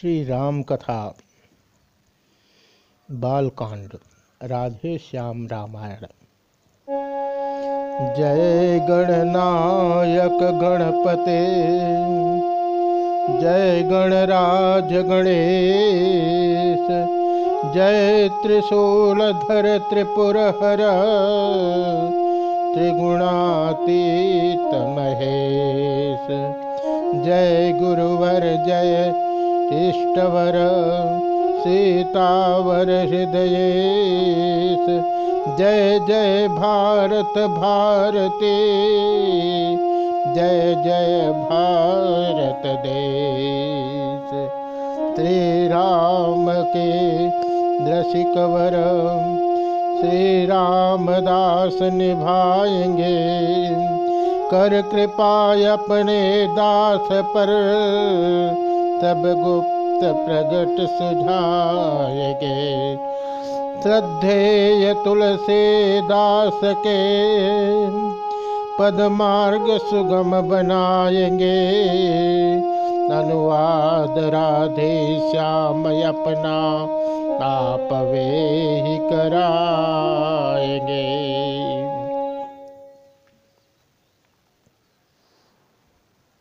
श्री राम कथा बालकांड, राधे श्याम रामायण। जय गणनायक गणपते, जय गणराज गणेश, जय त्रिशूलधर त्रिपुर हर त्रिगुणातीत महेश। जय गुरुवर जय इष्टवर सीतावर हृदय जय जय भारत, भारती। जय जय भारत देश। श्री राम के दृशिकवर श्री रामदास निभाएँगे। कर कृपा अपने दास पर। तब गुप्त प्रगट सुझाएगे। श्रद्धेय तुलसी दास के पद मार्ग सुगम बनाएँगे। अनुवाद राधे श्याम अपना आप वे ही कराएँगे